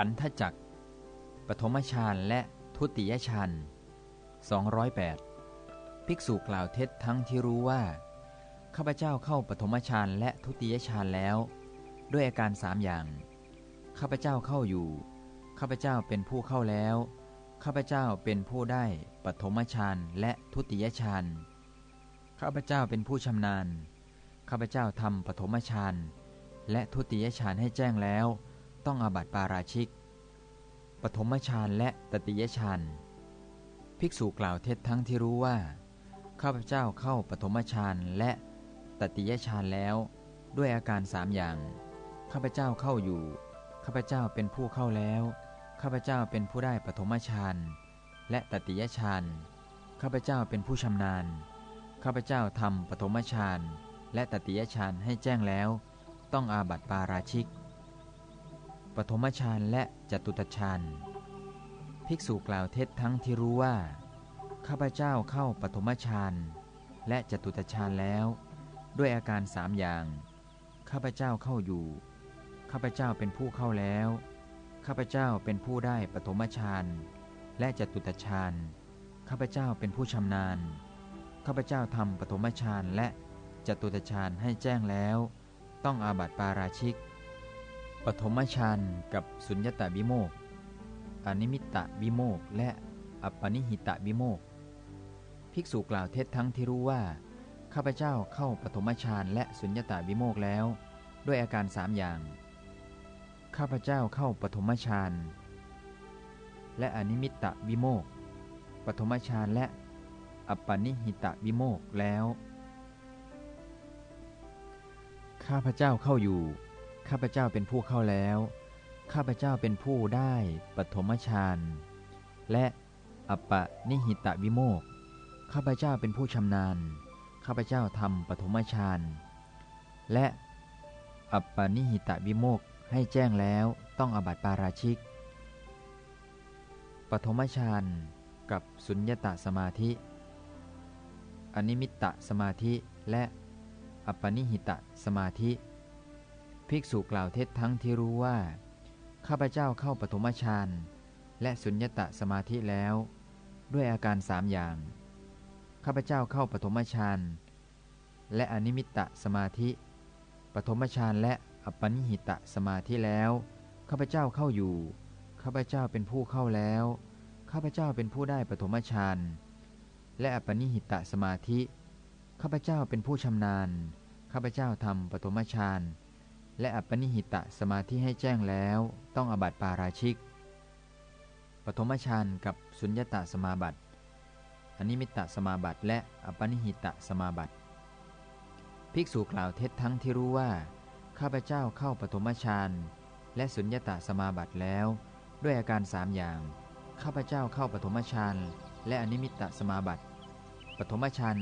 ขันธจักปฐมฌานและทุติยฌาน208 ภิกษุกล่าวเท็จทั้งที่รู้ว่า ข้าพเจ้าเข้าปฐมฌานและทุติยฌานแล้ว ด้วยอาการสามอย่าง ข้าพเจ้าเข้าอยู่ ข้าพเจ้าเป็นผู้เข้าแล้ว ข้าพเจ้าเป็นผู้ได้ปฐมฌานและทุติยฌาน ข้าพเจ้าเป็นผู้ชำนาญ ข้าพเจ้าทำปฐมฌานและทุติยฌานให้แจ้งแล้ว ต้องอาบัติปาราชิก ปฐมฌานและตติยฌานภิกษุกล่าวเท็จทั้งที่รู้ว่า ข้าพเจ้าเข้าปฐมฌานและตติยฌานแล้ว ด้วยอาการสามอย่าง ข้าพเจ้าเข้าอยู่ ข้าพเจ้าเป็นผู้เข้าแล้ว ข้าพเจ้าเป็นผู้ได้ปฐมฌานและตติยฌานข้าพเจ้าเป็นผู้ชำนาญ ข้าพเจ้าทำปฐมฌานและตติยฌานให้แจ้งแล้ว ต้องอาบัติปาราชิก ปฐมฌานและจตุตฌานภิกษุกล่าวเท็จทั้งที่รู้ว่า ข้าพเจ้าเข้าปฐมฌานและจตุตฌานแล้ว ด้วยอาการสามอย่าง ข้าพเจ้าเข้าอยู่ ข้าพเจ้าเป็นผู้เข้าแล้ว ข้าพเจ้าเป็นผู้ได้ปฐมฌานและจตุตฌานข้าพเจ้าเป็นผู้ชำนาญ ข้าพเจ้าทำปฐมฌานและจตุตฌานให้แจ้งแล้ว ต้องอาบัติปาราชิก ปฐมฌานกับสุญญตาวิโมกอนิมิตตวิโมกและอัปปนิหิตวิโมกภิกษุกล่าวเท็จทั้งที่รู้ว่า ข้าพเจ้าเข้าปฐมฌานและสุญญตาวิโมกแล้ว ด้วยอาการสามอย่าง ข้าพเจ้าเข้าปฐมฌานและอนิมิตตวิโมกปฐมฌานและอัปปนิหิตวิโมกแล้ว ข้าพเจ้าเข้าอยู่ ข้าพเจ้าเป็นผู้เข้าแล้ว ข้าพเจ้าเป็นผู้ได้ปฐมฌาน และอัปปนิหิตวิโมก ข้าพเจ้าเป็นผู้ชำนาญ ข้าพเจ้าทำปฐมฌาน และอัปปนิหิตวิโมกให้แจ้งแล้วต้องอบัติปาราชิก ปฐมฌานกับสุญญตาสมาธิ อนิมิตตสมาธิและอัปปนิหิตสมาธิ ภิกษุกล่าวเท็จทั้งที่รู้ว่า ข้าพเจ้าเข้าปฐมฌานและสุญญตาสมาธิแล้ว ด้วยอาการสามอย่าง ข้าพเจ้าเข้าปฐมฌานและอนิมิตตสมาธิ ปฐมฌานและอัปปนิหิตะสมาธิแล้ว ข้าพเจ้าเข้าอยู่ ข้าพเจ้าเป็นผู้เข้าแล้ว ข้าพเจ้าเป็นผู้ได้ปฐมฌานและอัปปนิหิตะสมาธิ ข้าพเจ้าเป็นผู้ชำนาญ ข้าพเจ้าทำปฐมฌาน และอัปปนิหิตะสมาธิให้แจ้งแล้ว ต้องอบัติปาราชิก ปฐมฌานกับสุญญตาสมาบัติอนิมิตตสมาบัติและอัปปนิหิตะสมาบัติ ภิกษุกล่าวเท็จทั้งที่รู้ว่า ข้าพเจ้าเข้าปฐมฌานและสุญญตาสมาบัติแล้ว ด้วยอาการสามอย่าง ข้าพเจ้าเข้าปฐมฌานและอนิมิตตสมาบัติ ปฐมฌาน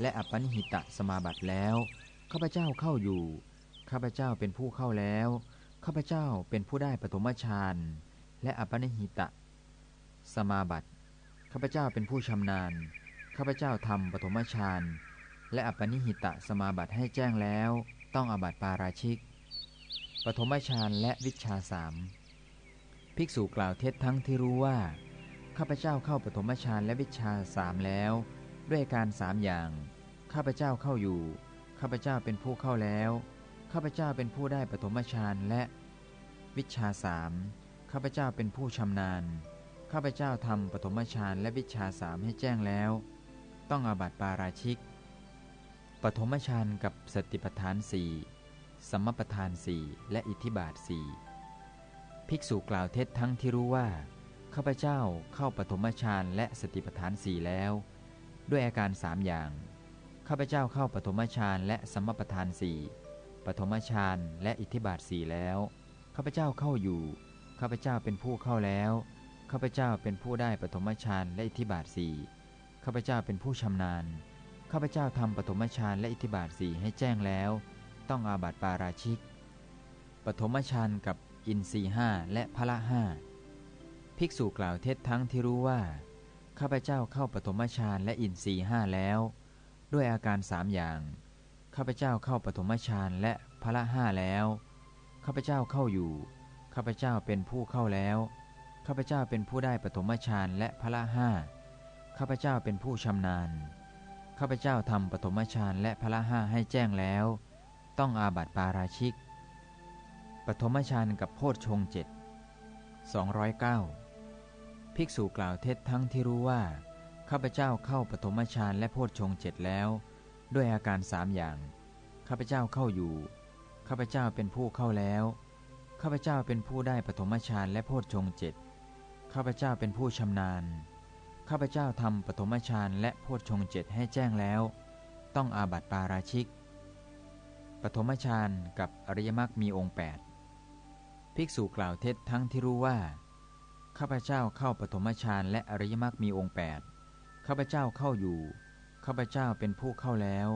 และอัปปนิหิตะสมาบัติแล้ว ข้าพเจ้าเข้าอยู่ ข้าพเจ้าเป็นผู้เข้าแล้ว ข้าพเจ้าเป็นผู้ได้ปฐมฌานและอัปปนิหิตะ สมาบัติ ข้าพเจ้าเป็นผู้ชำนาญ ข้าพเจ้าทำปฐมฌานและอัปปนิหิตะสมาบัติให้แจ้งแล้ว ต้องอบัติปาราชิก ปฐมฌานและวิชาสามภิกษุกล่าวเท็จทั้งที่รู้ว่า ข้าพเจ้าเข้าปฐมฌานและวิชาสามแล้ว ด้วยการสามอย่าง ข้าพเจ้าเข้าอยู่ ข้าพเจ้าเป็นผู้เข้าแล้ว ข้าพเจ้าเป็นผู้ได้ปฐมฌานและวิชาสามข้าพเจ้าเป็นผู้ชำนาญ ข้าพเจ้าทำปฐมฌานและวิชาสามให้แจ้งแล้ว ต้องอาบัติปาราชิก ปฐมฌานกับสติปัฏฐานสี่สมปทานสี่และอิทธิบาทสี่ภิกษุกล่าวเท็จทั้งที่รู้ว่า ข้าพเจ้าเข้าปฐมฌานและสติปัฏฐานสี่แล้ว ด้วยอาการสามอย่าง ข้าพเจ้าเข้าปฐมฌานและสมปทานสี่ ปฐมฌานและอิทธิบาทสี่แล้วข้าพเจ้าเข้าอยู่ข้าพเจ้าเป็นผู้เข้าแล้วข้าพเจ้าเป็นผู้ได้ปฐมฌานและอิทธิบาทสี่ข้าพเจ้าเป็นผู้ชำนาญข้าพเจ้าทำปฐมฌานและอิทธิบาทสี่ให้แจ้งแล้ว ต้องอาบัติปาราชิก ปฐมฌานกับอินทรีห้าและพละห้าภิกษุกล่าวเท็จทั้งที่รู้ว่า ข้าพเจ้าเข้าปฐมฌานและอินทรีห้าแล้ว ด้วยอาการสามอย่าง ข้าพเจ้าเข้าปฐมฌานและพละห้าแล้ว ข้าพเจ้าเข้าอยู่ ข้าพเจ้าเป็นผู้เข้าแล้ว ข้าพเจ้าเป็นผู้ได้ปฐมฌานและพละห้าข้าพเจ้าเป็นผู้ชำนาญ ข้าพเจ้าทำปฐมฌานและพละห้าให้แจ้งแล้ว ต้องอาบัติปาราชิก ปฐมฌานกับโพชฌงเจ็ด209 ภิกษุกล่าวเท็จทั้งที่รู้ว่า ข้าพเจ้าเข้าปฐมฌานและโพชฌงเจ็ดแล้ว ด้วยอาการสามอย่าง ข้าพเจ้าเข้าอยู่ ข้าพเจ้าเป็นผู้เข้าแล้ว ข้าพเจ้าเป็นผู้ได้ปฐมฌานและโพชฌงเจ็ดข้าพเจ้าเป็นผู้ชำนาญ ข้าพเจ้าทำปฐมฌานและโพชฌงเจ็ดให้แจ้งแล้ว ต้องอาบัติปาราชิก ปฐมฌานกับอริยมรรคมีองค์ 8 ภิกษุกล่าวเท็จทั้งที่รู้ว่า ข้าพเจ้าเข้าปฐมฌานและอริยมรรคมีองค์ 8 ข้าพเจ้าเข้าอยู่ ข้าพเจ้าเป็นผู้เข้าแล้ว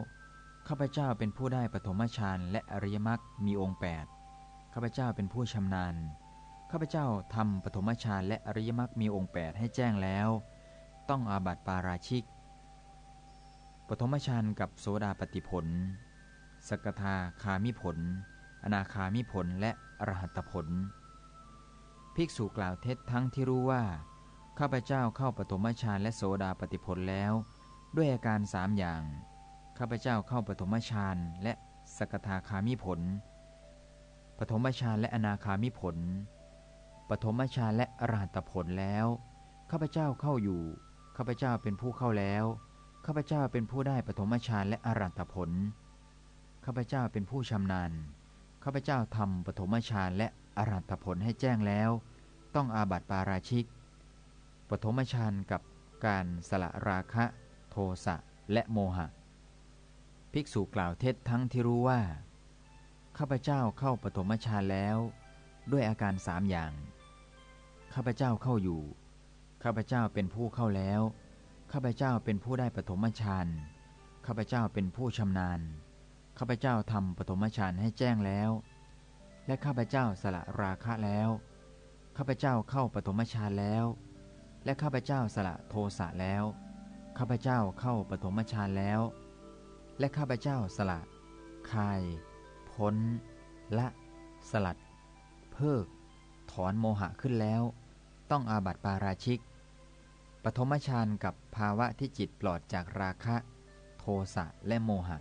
ข้าพเจ้าเป็นผู้ได้ปฐมฌานและอริยมรรคมีองค์8ข้าพเจ้าเป็นผู้ชำนาญ ข้าพเจ้าทำปฐมฌานและอริยมรรคมีองค์8ให้แจ้งแล้ว ต้องอาบัติปาราชิก ปฐมฌานกับโสดาปฏิผล สกทาคามิผล อนาคามิผลและอรหัตผล ภิกษุกล่าวเท็จทั้งที่รู้ว่า ข้าพเจ้าเข้าปฐมฌานและโสดาปฏิผลแล้ว ด้วยอาการสามอย่าง ข้าพเจ้าเข้าปฐมฌานและสกทาคามิผล ปฐมฌานและอนาคามิผล ปฐมฌานและอรหัตผลแล้ว ข้าพเจ้าเข้าอยู่ ข้าพเจ้าเป็นผู้เข้าแล้ว ข้าพเจ้าเป็นผู้ได้ปฐมฌานและอรหัตผล ข้าพเจ้าเป็นผู้ชำนาญ ข้าพเจ้าทำปฐมฌานและอรหัตผลให้แจ้งแล้ว ต้องอาบัติปาราชิก ปฐมฌานกับการสละราคะ โทสะและโมหะ ภิกษุกล่าวเท็จทั้งที่รู้ว่า ข้าพเจ้าเข้าปฐมฌานแล้ว ด้วยอาการสามอย่าง ข้าพเจ้าเข้าอยู่ ข้าพเจ้าเป็นผู้เข้าแล้ว ข้าพเจ้าเป็นผู้ได้ปฐมฌานข้าพเจ้าเป็นผู้ชำนาญ ข้าพเจ้าทำปฐมฌานให้แจ้งแล้ว และข้าพเจ้าสละราคะแล้ว ข้าพเจ้าเข้าปฐมฌานแล้ว และข้าพเจ้าสละโทสะแล้ว ข้าพเจ้าเข้าปฐมฌานแล้ว และข้าพเจ้าสละคาย พ้น ละ สลัด เพิก ถอนโมหะขึ้นแล้ว ต้องอาบัติปาราชิก ปฐมฌานกับภาวะที่จิตปลอดจากราคะ โทสะและโมหะ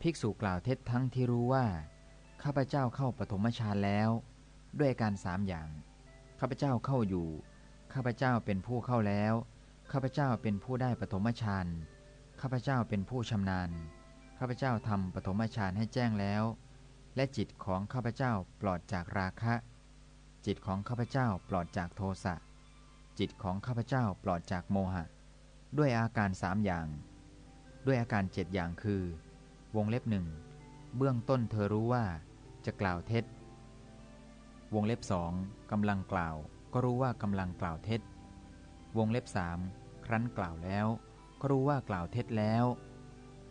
ภิกษุกล่าวเท็จทั้งที่รู้ว่า ข้าพเจ้าเข้าปฐมฌานแล้ว ด้วยการสามอย่าง ข้าพเจ้าเข้าอยู่ ข้าพเจ้าเป็นผู้เข้าแล้ว ข้าพเจ้าเป็นผู้ได้ปฐมฌาน ข้าพเจ้าเป็นผู้ชำนาญ ข้าพเจ้าทำปฐมฌานให้แจ้งแล้ว และจิตของข้าพเจ้าปลอดจากราคะ จิตของข้าพเจ้าปลอดจากโทสะ จิตของข้าพเจ้าปลอดจากโมหะ ด้วยอาการสามอย่าง ด้วยอาการเจ็ดอย่างคือ วงเล็บหนึ่ง เบื้องต้นเธอรู้ว่าจะกล่าวเท็จ วงเล็บสองกำลังกล่าว ก็รู้ว่ากำลังกล่าวเท็จ วงเล็บสามครั้นกล่าวแล้ว ก็รู้ว่ากล่าวเท็จแล้ว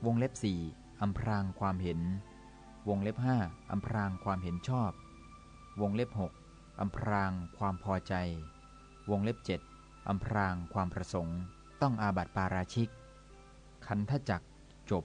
วงเล็บสี่อำพรางความเห็น วงเล็บห้าอำพรางความเห็นชอบ วงเล็บหกอำพรางความพอใจ วงเล็บเจ็ดอำพรางความประสงค์ ต้องอาบัติปาราชิก ขันธจักจบ